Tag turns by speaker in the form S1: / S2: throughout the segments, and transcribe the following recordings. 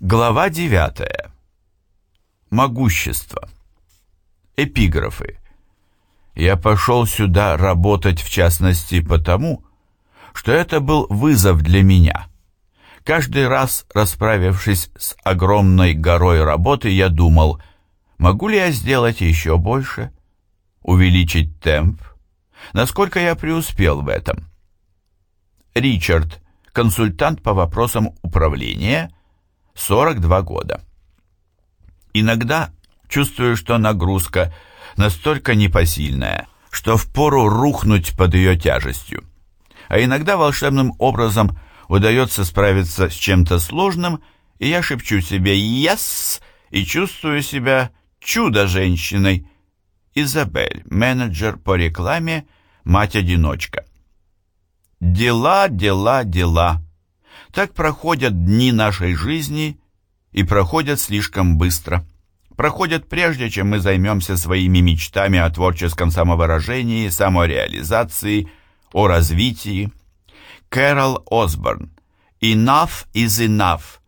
S1: Глава 9. Могущество. Эпиграфы. Я пошел сюда работать, в частности, потому, что это был вызов для меня. Каждый раз, расправившись с огромной горой работы, я думал, могу ли я сделать еще больше, увеличить темп, насколько я преуспел в этом. Ричард, консультант по вопросам управления – 42 года. Иногда чувствую, что нагрузка настолько непосильная, что впору рухнуть под ее тяжестью. А иногда волшебным образом удается справиться с чем-то сложным, и я шепчу себе «Yes!» и чувствую себя чудо-женщиной. Изабель, менеджер по рекламе, мать-одиночка. Дела, дела, дела. Так проходят дни нашей жизни и проходят слишком быстро. Проходят прежде, чем мы займемся своими мечтами о творческом самовыражении, самореализации, о развитии. Кэрол Осборн. Enough is enough.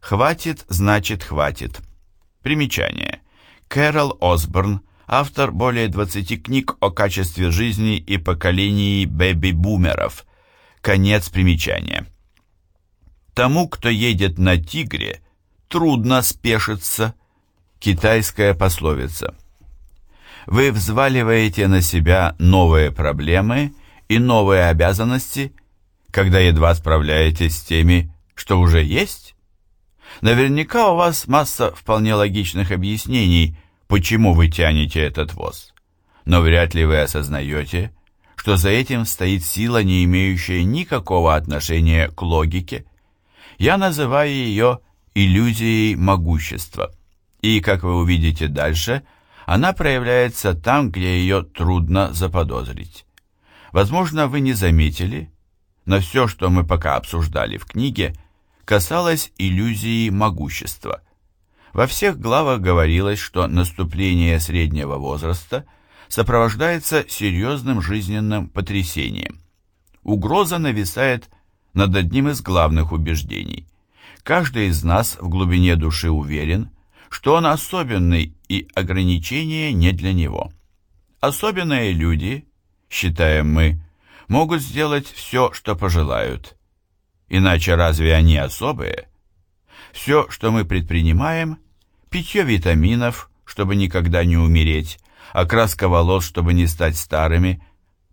S1: Хватит значит хватит. Примечание. Кэрол Осборн, автор более 20 книг о качестве жизни и поколении бэби-бумеров. Конец примечания. Тому, кто едет на тигре, трудно спешиться. Китайская пословица. Вы взваливаете на себя новые проблемы и новые обязанности, когда едва справляетесь с теми, что уже есть? Наверняка у вас масса вполне логичных объяснений, почему вы тянете этот воз. Но вряд ли вы осознаете, что за этим стоит сила, не имеющая никакого отношения к логике, я называю ее иллюзией могущества. И, как вы увидите дальше, она проявляется там, где ее трудно заподозрить. Возможно, вы не заметили, но все, что мы пока обсуждали в книге, касалось иллюзии могущества. Во всех главах говорилось, что наступление среднего возраста сопровождается серьезным жизненным потрясением. Угроза нависает над одним из главных убеждений. Каждый из нас в глубине души уверен, что он особенный и ограничения не для него. Особенные люди, считаем мы, могут сделать все, что пожелают. Иначе разве они особые? Все, что мы предпринимаем, питье витаминов, чтобы никогда не умереть, окраска волос, чтобы не стать старыми,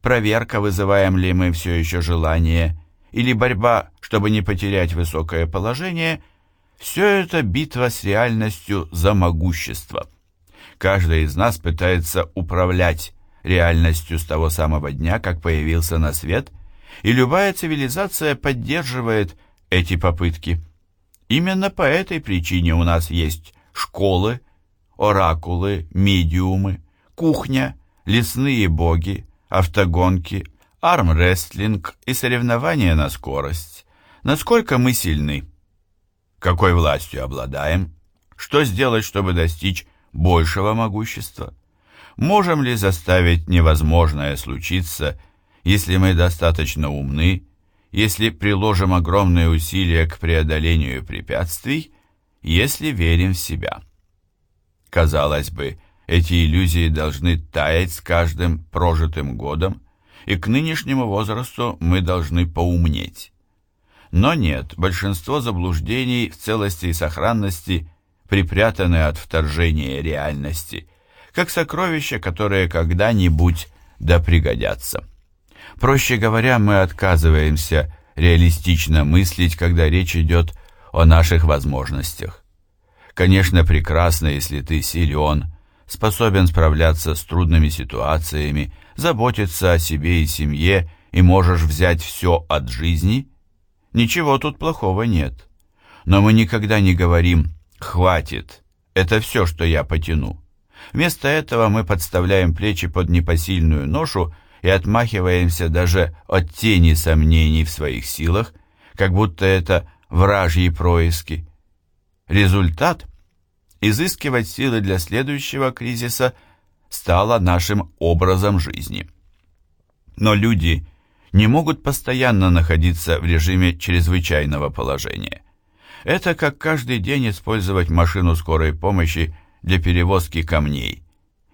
S1: проверка, вызываем ли мы все еще желание, или борьба, чтобы не потерять высокое положение, все это битва с реальностью за могущество. Каждый из нас пытается управлять реальностью с того самого дня, как появился на свет, и любая цивилизация поддерживает эти попытки. Именно по этой причине у нас есть школы, оракулы, медиумы, кухня, лесные боги, автогонки, армрестлинг и соревнования на скорость. Насколько мы сильны? Какой властью обладаем? Что сделать, чтобы достичь большего могущества? Можем ли заставить невозможное случиться, если мы достаточно умны, если приложим огромные усилия к преодолению препятствий, если верим в себя? Казалось бы, эти иллюзии должны таять с каждым прожитым годом, и к нынешнему возрасту мы должны поумнеть. Но нет, большинство заблуждений в целости и сохранности припрятаны от вторжения реальности, как сокровища, которые когда-нибудь да пригодятся. Проще говоря, мы отказываемся реалистично мыслить, когда речь идет о наших возможностях. Конечно, прекрасно, если ты силен, способен справляться с трудными ситуациями, заботиться о себе и семье и можешь взять все от жизни, ничего тут плохого нет. Но мы никогда не говорим «хватит, это все, что я потяну». Вместо этого мы подставляем плечи под непосильную ношу и отмахиваемся даже от тени сомнений в своих силах, как будто это вражьи происки. Результат – изыскивать силы для следующего кризиса – стало нашим образом жизни. Но люди не могут постоянно находиться в режиме чрезвычайного положения. Это как каждый день использовать машину скорой помощи для перевозки камней.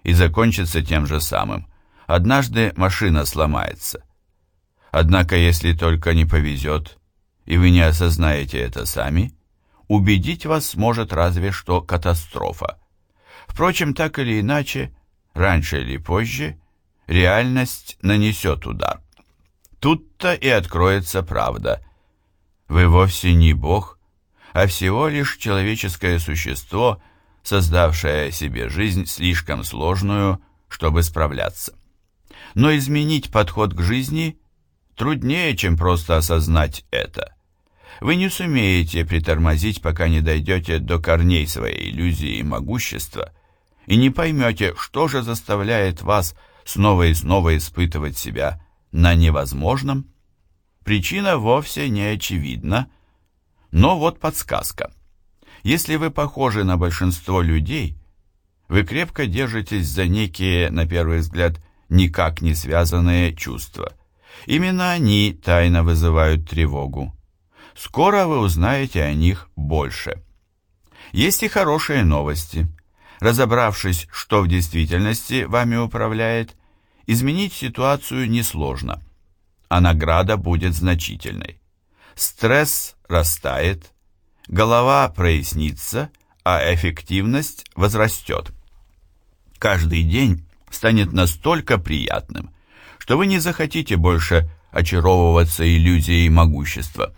S1: И закончится тем же самым. Однажды машина сломается. Однако, если только не повезет, и вы не осознаете это сами, убедить вас сможет разве что катастрофа. Впрочем, так или иначе, раньше или позже, реальность нанесет удар. Тут-то и откроется правда. Вы вовсе не Бог, а всего лишь человеческое существо, создавшее себе жизнь слишком сложную, чтобы справляться. Но изменить подход к жизни труднее, чем просто осознать это. Вы не сумеете притормозить, пока не дойдете до корней своей иллюзии и могущества, и не поймете, что же заставляет вас снова и снова испытывать себя на невозможном. Причина вовсе не очевидна, но вот подсказка. Если вы похожи на большинство людей, вы крепко держитесь за некие, на первый взгляд, никак не связанные чувства. Именно они тайно вызывают тревогу. Скоро вы узнаете о них больше. Есть и хорошие новости. Разобравшись, что в действительности вами управляет, изменить ситуацию несложно, а награда будет значительной. Стресс растает, голова прояснится, а эффективность возрастет. Каждый день станет настолько приятным, что вы не захотите больше очаровываться иллюзией могущества.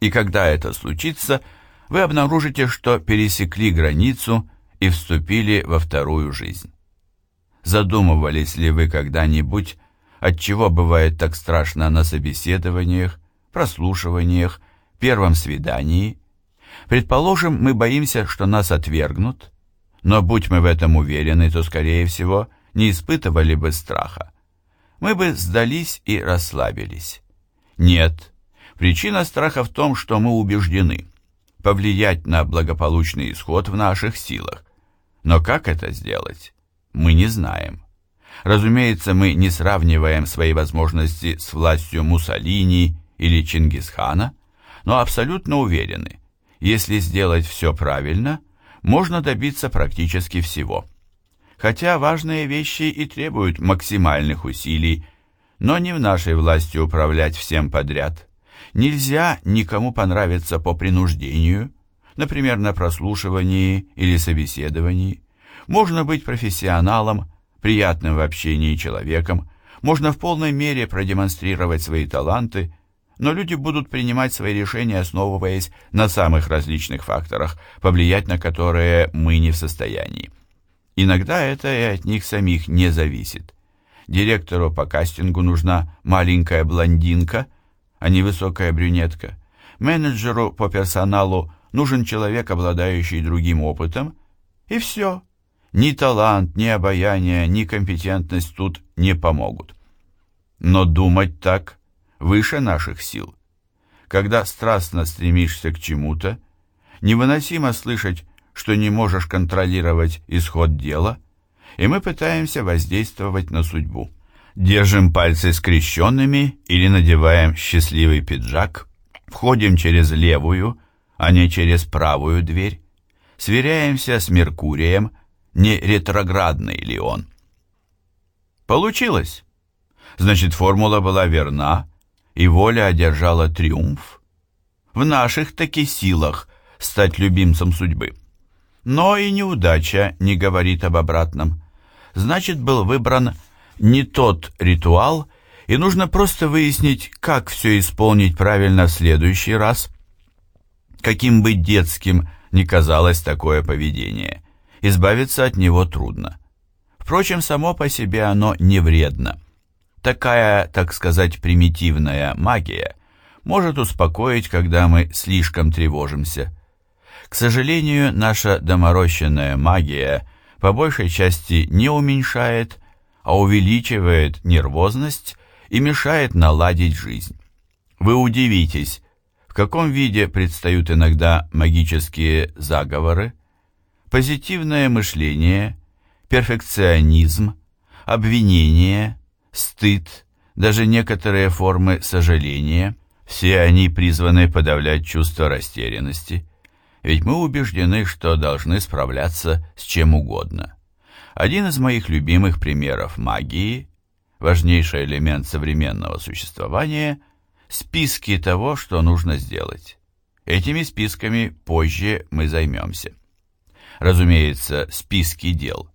S1: И когда это случится, вы обнаружите, что пересекли границу и вступили во вторую жизнь. Задумывались ли вы когда-нибудь, от чего бывает так страшно на собеседованиях, прослушиваниях, первом свидании? Предположим, мы боимся, что нас отвергнут, но будь мы в этом уверены, то, скорее всего, не испытывали бы страха. Мы бы сдались и расслабились. Нет, причина страха в том, что мы убеждены. Повлиять на благополучный исход в наших силах. Но как это сделать, мы не знаем. Разумеется, мы не сравниваем свои возможности с властью Муссолини или Чингисхана, но абсолютно уверены, если сделать все правильно, можно добиться практически всего хотя важные вещи и требуют максимальных усилий, но не в нашей власти управлять всем подряд. Нельзя никому понравиться по принуждению, например, на прослушивании или собеседовании. Можно быть профессионалом, приятным в общении человеком, можно в полной мере продемонстрировать свои таланты, но люди будут принимать свои решения, основываясь на самых различных факторах, повлиять на которые мы не в состоянии. Иногда это и от них самих не зависит. Директору по кастингу нужна маленькая блондинка, а не высокая брюнетка. Менеджеру по персоналу нужен человек, обладающий другим опытом, и все. Ни талант, ни обаяние, ни компетентность тут не помогут. Но думать так выше наших сил. Когда страстно стремишься к чему-то, невыносимо слышать что не можешь контролировать исход дела, и мы пытаемся воздействовать на судьбу. Держим пальцы скрещенными или надеваем счастливый пиджак, входим через левую, а не через правую дверь, сверяемся с Меркурием, не ретроградный ли он. Получилось. Значит, формула была верна, и воля одержала триумф. В наших таки силах стать любимцем судьбы. Но и неудача не говорит об обратном. Значит, был выбран не тот ритуал, и нужно просто выяснить, как все исполнить правильно в следующий раз. Каким бы детским ни казалось такое поведение, избавиться от него трудно. Впрочем, само по себе оно не вредно. Такая, так сказать, примитивная магия может успокоить, когда мы слишком тревожимся. К сожалению, наша доморощенная магия по большей части не уменьшает, а увеличивает нервозность и мешает наладить жизнь. Вы удивитесь, в каком виде предстают иногда магические заговоры, позитивное мышление, перфекционизм, обвинение, стыд, даже некоторые формы сожаления, все они призваны подавлять чувство растерянности – ведь мы убеждены, что должны справляться с чем угодно. Один из моих любимых примеров магии, важнейший элемент современного существования – списки того, что нужно сделать. Этими списками позже мы займемся. Разумеется, списки дел.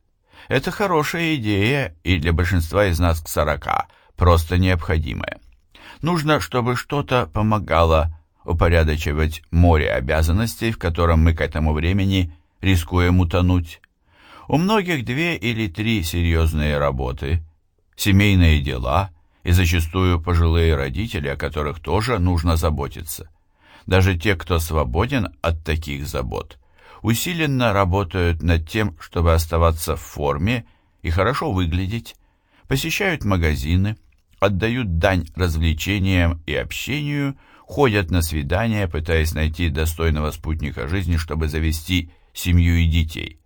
S1: Это хорошая идея и для большинства из нас к сорока просто необходимая. Нужно, чтобы что-то помогало упорядочивать море обязанностей, в котором мы к этому времени рискуем утонуть. У многих две или три серьезные работы, семейные дела и зачастую пожилые родители, о которых тоже нужно заботиться. Даже те, кто свободен от таких забот, усиленно работают над тем, чтобы оставаться в форме и хорошо выглядеть, посещают магазины, отдают дань развлечениям и общению, ходят на свидания, пытаясь найти достойного спутника жизни, чтобы завести семью и детей.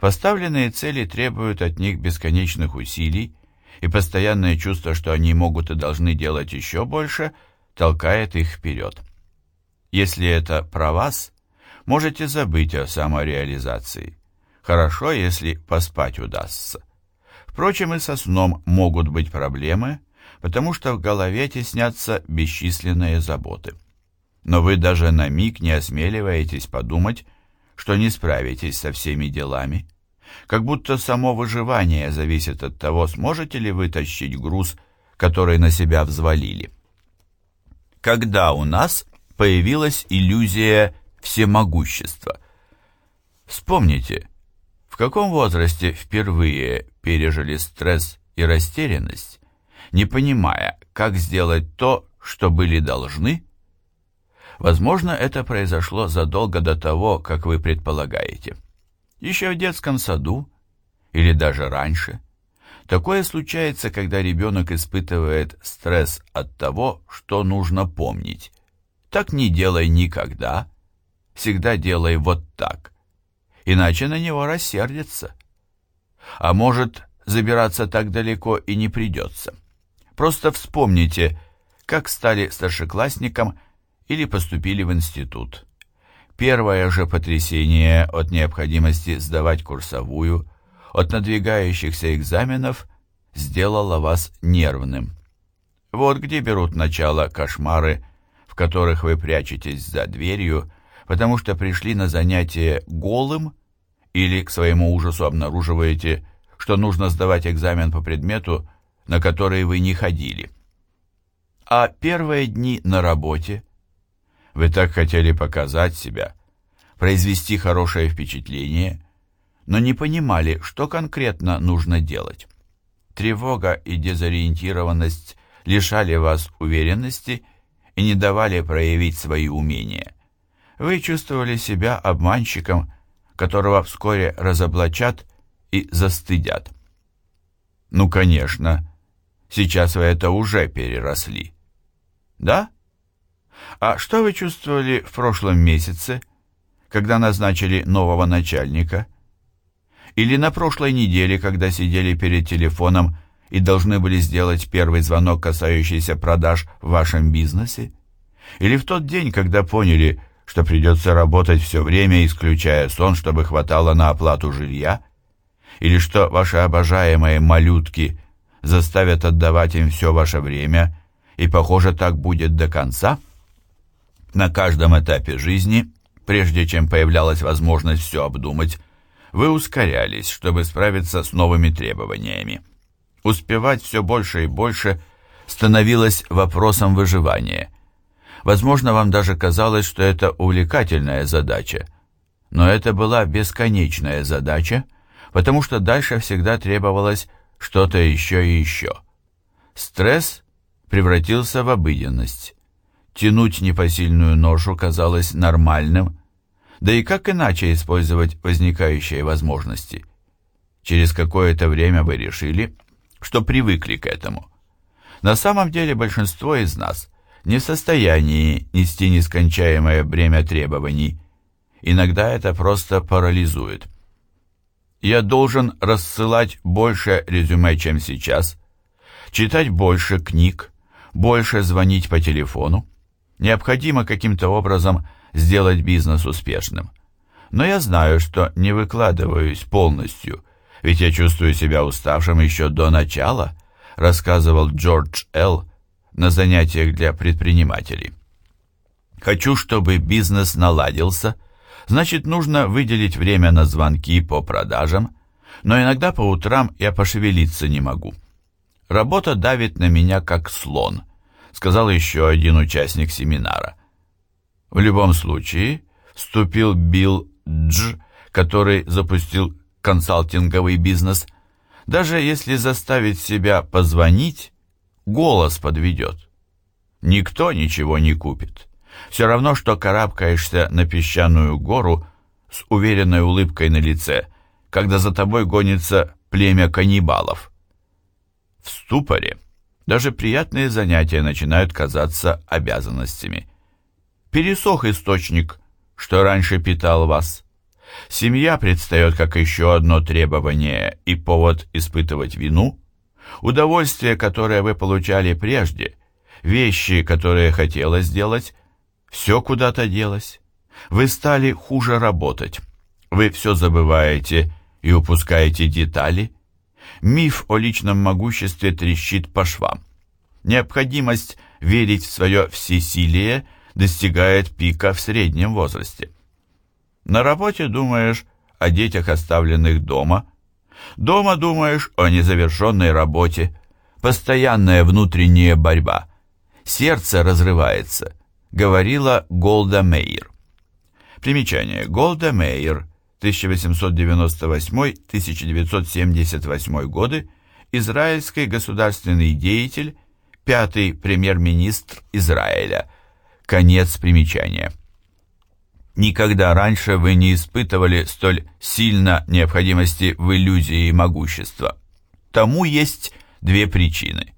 S1: Поставленные цели требуют от них бесконечных усилий, и постоянное чувство, что они могут и должны делать еще больше, толкает их вперед. Если это про вас, можете забыть о самореализации. Хорошо, если поспать удастся. Впрочем, и со сном могут быть проблемы, потому что в голове теснятся бесчисленные заботы. Но вы даже на миг не осмеливаетесь подумать, что не справитесь со всеми делами. Как будто само выживание зависит от того, сможете ли вы тащить груз, который на себя взвалили. Когда у нас появилась иллюзия всемогущества? Вспомните, в каком возрасте впервые пережили стресс и растерянность, не понимая, как сделать то, что были должны? Возможно, это произошло задолго до того, как вы предполагаете. Еще в детском саду или даже раньше. Такое случается, когда ребенок испытывает стресс от того, что нужно помнить. Так не делай никогда, всегда делай вот так, иначе на него рассердится. А может, забираться так далеко и не придется. Просто вспомните, как стали старшеклассником или поступили в институт. Первое же потрясение от необходимости сдавать курсовую, от надвигающихся экзаменов сделало вас нервным. Вот где берут начало кошмары, в которых вы прячетесь за дверью, потому что пришли на занятие голым или к своему ужасу обнаруживаете, что нужно сдавать экзамен по предмету, на которые вы не ходили. А первые дни на работе? Вы так хотели показать себя, произвести хорошее впечатление, но не понимали, что конкретно нужно делать. Тревога и дезориентированность лишали вас уверенности и не давали проявить свои умения. Вы чувствовали себя обманщиком, которого вскоре разоблачат и застыдят. Ну, конечно, Сейчас вы это уже переросли. Да? А что вы чувствовали в прошлом месяце, когда назначили нового начальника? Или на прошлой неделе, когда сидели перед телефоном и должны были сделать первый звонок, касающийся продаж в вашем бизнесе? Или в тот день, когда поняли, что придется работать все время, исключая сон, чтобы хватало на оплату жилья? Или что ваши обожаемые малютки – заставят отдавать им все ваше время, и, похоже, так будет до конца. На каждом этапе жизни, прежде чем появлялась возможность все обдумать, вы ускорялись, чтобы справиться с новыми требованиями. Успевать все больше и больше становилось вопросом выживания. Возможно, вам даже казалось, что это увлекательная задача, но это была бесконечная задача, потому что дальше всегда требовалось что-то еще и еще. Стресс превратился в обыденность. Тянуть непосильную ношу казалось нормальным, да и как иначе использовать возникающие возможности? Через какое-то время вы решили, что привыкли к этому. На самом деле большинство из нас не в состоянии нести нескончаемое бремя требований. Иногда это просто парализует. Я должен рассылать больше резюме, чем сейчас, читать больше книг, больше звонить по телефону. Необходимо каким-то образом сделать бизнес успешным. Но я знаю, что не выкладываюсь полностью, ведь я чувствую себя уставшим еще до начала, рассказывал Джордж Л. на занятиях для предпринимателей. Хочу, чтобы бизнес наладился, значит, нужно выделить время на звонки по продажам, но иногда по утрам я пошевелиться не могу. Работа давит на меня как слон, сказал еще один участник семинара. В любом случае, вступил Билл Дж, который запустил консалтинговый бизнес. Даже если заставить себя позвонить, голос подведет. Никто ничего не купит. Все равно, что карабкаешься на песчаную гору с уверенной улыбкой на лице, когда за тобой гонится племя каннибалов. В ступоре даже приятные занятия начинают казаться обязанностями. Пересох источник, что раньше питал вас. Семья предстает как еще одно требование и повод испытывать вину. Удовольствие, которое вы получали прежде, вещи, которые хотелось сделать, все куда-то делось. Вы стали хуже работать. Вы все забываете и упускаете детали. Миф о личном могуществе трещит по швам. Необходимость верить в свое всесилие достигает пика в среднем возрасте. На работе думаешь о детях, оставленных дома. Дома думаешь о незавершенной работе. Постоянная внутренняя борьба. Сердце разрывается, говорила Голда Мейер. Примечание. Голда Мейер, 1898-1978 годы, израильский государственный деятель, пятый премьер-министр Израиля. Конец примечания. Никогда раньше вы не испытывали столь сильно необходимости в иллюзии могущества. Тому есть две причины.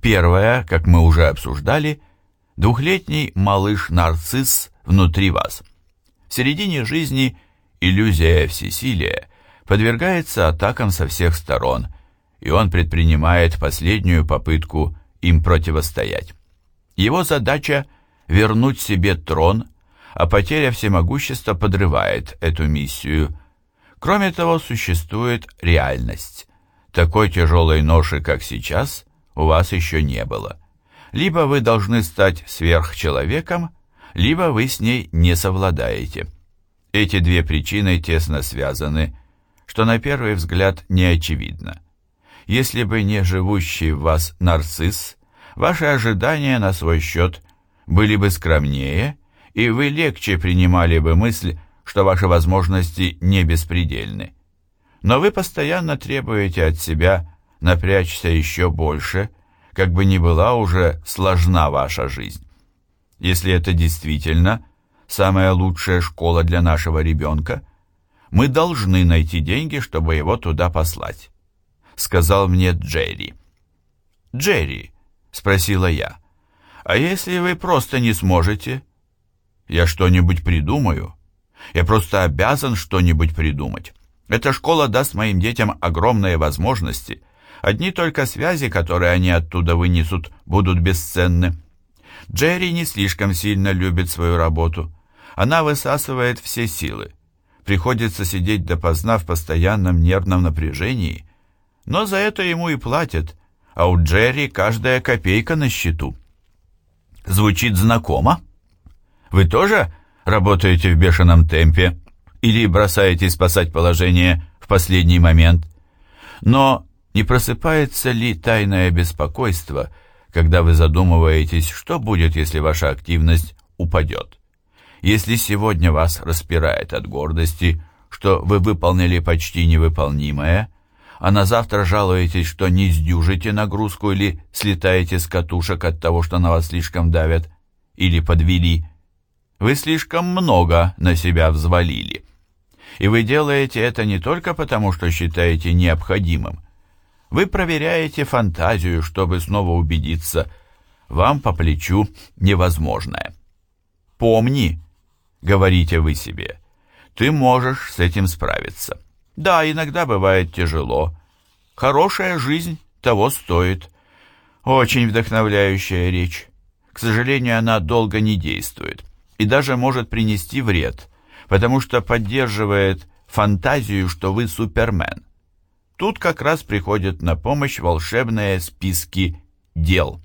S1: Первая, как мы уже обсуждали, двухлетний малыш-нарцисс внутри вас. В середине жизни иллюзия всесилия подвергается атакам со всех сторон, и он предпринимает последнюю попытку им противостоять. Его задача – вернуть себе трон, а потеря всемогущества подрывает эту миссию. Кроме того, существует реальность. Такой тяжелой ноши, как сейчас, у вас еще не было. Либо вы должны стать сверхчеловеком, либо вы с ней не совладаете. Эти две причины тесно связаны, что на первый взгляд не очевидно. Если бы не живущий в вас нарцисс, ваши ожидания на свой счет были бы скромнее, и вы легче принимали бы мысль, что ваши возможности не беспредельны. Но вы постоянно требуете от себя напрячься еще больше, как бы ни была уже сложна ваша жизнь. Если это действительно самая лучшая школа для нашего ребенка, мы должны найти деньги, чтобы его туда послать сказал мне Джерри. «Джерри», — спросила я, — «а если вы просто не сможете?» «Я что-нибудь придумаю. Я просто обязан что-нибудь придумать. Эта школа даст моим детям огромные возможности. Одни только связи, которые они оттуда вынесут, будут бесценны». Джерри не слишком сильно любит свою работу. Она высасывает все силы. Приходится сидеть допоздна в постоянном нервном напряжении, но за это ему и платят, а у Джерри каждая копейка на счету. Звучит знакомо? Вы тоже работаете в бешеном темпе или бросаете спасать положение в последний момент? Но не просыпается ли тайное беспокойство, когда вы задумываетесь, что будет, если ваша активность упадет? Если сегодня вас распирает от гордости, что вы выполнили почти невыполнимое, а на завтра жалуетесь, что не сдюжите нагрузку или слетаете с катушек от того, что на вас слишком давят, или подвели. Вы слишком много на себя взвалили. И вы делаете это не только потому, что считаете необходимым. Вы проверяете фантазию, чтобы снова убедиться, вам по плечу невозможное. «Помни», — говорите вы себе, — «ты можешь с этим справиться». Да, иногда бывает тяжело. Хорошая жизнь того стоит. Очень вдохновляющая речь. К сожалению, она долго не действует. и даже может принести вред, потому что поддерживает фантазию, что вы супермен. Тут как раз приходят на помощь волшебные списки дел.